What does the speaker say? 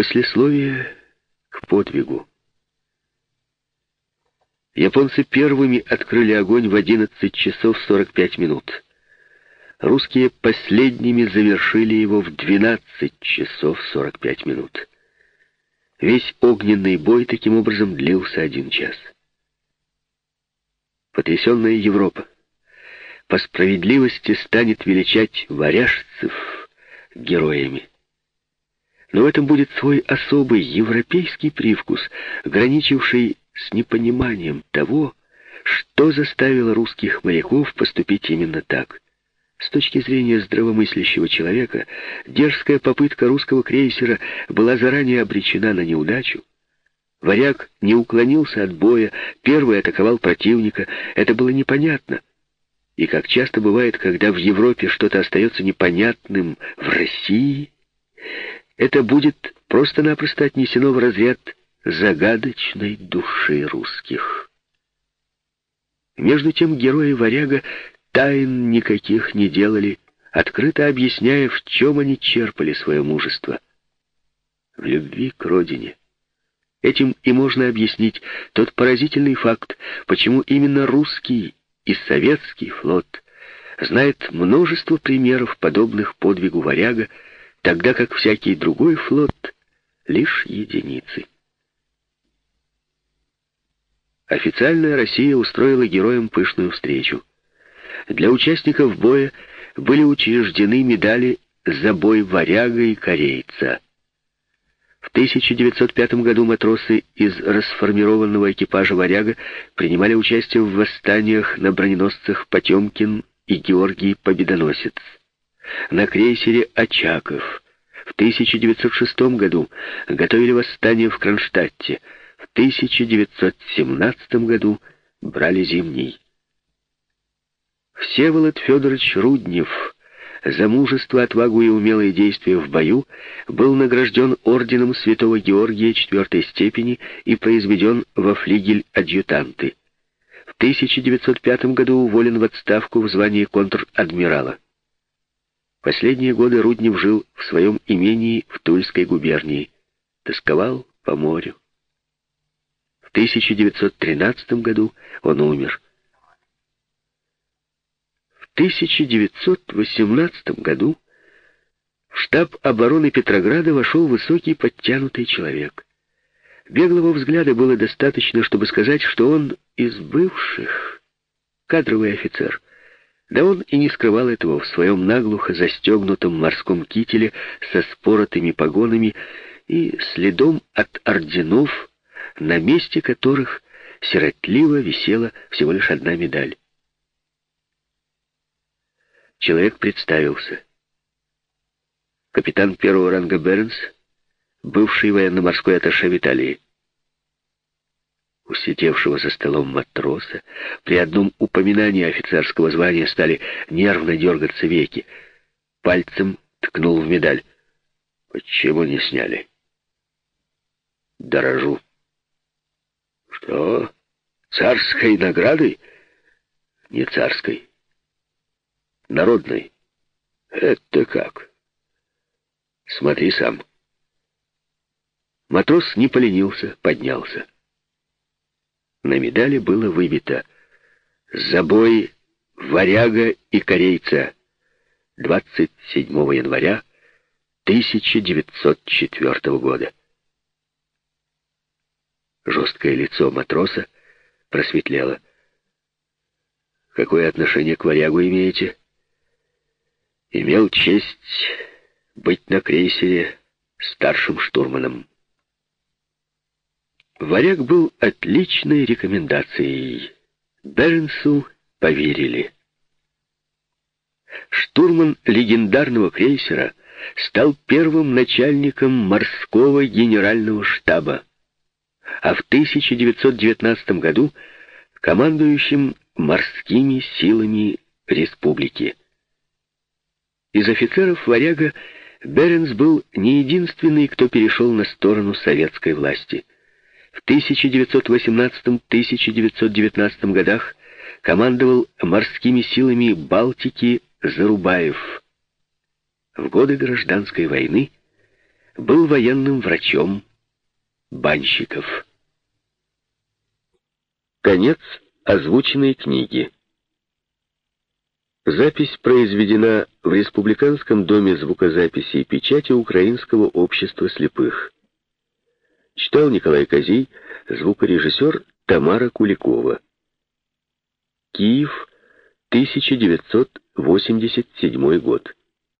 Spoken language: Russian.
Послесловие к подвигу. Японцы первыми открыли огонь в 11 часов 45 минут. Русские последними завершили его в 12 часов 45 минут. Весь огненный бой таким образом длился один час. Потрясенная Европа по справедливости станет величать варяжцев героями. Но в этом будет свой особый европейский привкус, граничивший с непониманием того, что заставило русских моряков поступить именно так. С точки зрения здравомыслящего человека, дерзкая попытка русского крейсера была заранее обречена на неудачу. Варяг не уклонился от боя, первый атаковал противника. Это было непонятно. И как часто бывает, когда в Европе что-то остается непонятным в России, это будет просто-напросто отнесено в разряд загадочной души русских. Между тем герои «Варяга» тайн никаких не делали, открыто объясняя, в чем они черпали свое мужество. В любви к родине. Этим и можно объяснить тот поразительный факт, почему именно русский и советский флот знает множество примеров, подобных подвигу «Варяга», тогда как всякий другой флот — лишь единицы. Официальная Россия устроила героям пышную встречу. Для участников боя были учреждены медали за бой варяга и корейца. В 1905 году матросы из расформированного экипажа «Варяга» принимали участие в восстаниях на броненосцах «Потемкин» и «Георгий Победоносец». На крейсере «Очаков» в 1906 году готовили восстание в Кронштадте – в 1917 году брали зимний. Всеволод Федорович Руднев за мужество, отвагу и умелые действия в бою был награжден орденом Святого Георгия четвертой степени и произведен во флигель адъютанты. В 1905 году уволен в отставку в звании контр-адмирала. Последние годы Руднев жил в своем имении в Тульской губернии. Тосковал по морю. В 1913 году он умер. В 1918 году в штаб обороны Петрограда вошел высокий подтянутый человек. Беглого взгляда было достаточно, чтобы сказать, что он из бывших кадровый офицер. Да он и не скрывал этого в своем наглухо застегнутом морском кителе со споротыми погонами и следом от орденов на месте которых сиротливо висела всего лишь одна медаль. Человек представился. Капитан первого ранга Бернс, бывший военно-морской атташе в Италии. У сидевшего за столом матроса при одном упоминании офицерского звания стали нервно дергаться веки. Пальцем ткнул в медаль. «Почему не сняли?» «Дорожу». Что? Царской наградой? Не царской. Народной. Это как? Смотри сам. Матрос не поленился, поднялся. На медали было выбито «Забой варяга и корейца 27 января 1904 года». Жесткое лицо матроса просветлело. «Какое отношение к варягу имеете?» «Имел честь быть на крейсере старшим штурманом». Варяг был отличной рекомендацией. Бернсу поверили. Штурман легендарного крейсера стал первым начальником морского генерального штаба а в 1919 году командующим морскими силами республики. Из офицеров «Варяга» Беренс был не единственный, кто перешел на сторону советской власти. В 1918-1919 годах командовал морскими силами Балтики Зарубаев. В годы гражданской войны был военным врачом Банщиков. Конец озвученной книги. Запись произведена в Республиканском доме звукозаписи и печати Украинского общества слепых. Читал Николай Козей, звукорежиссер Тамара Куликова. Киев, 1987 год.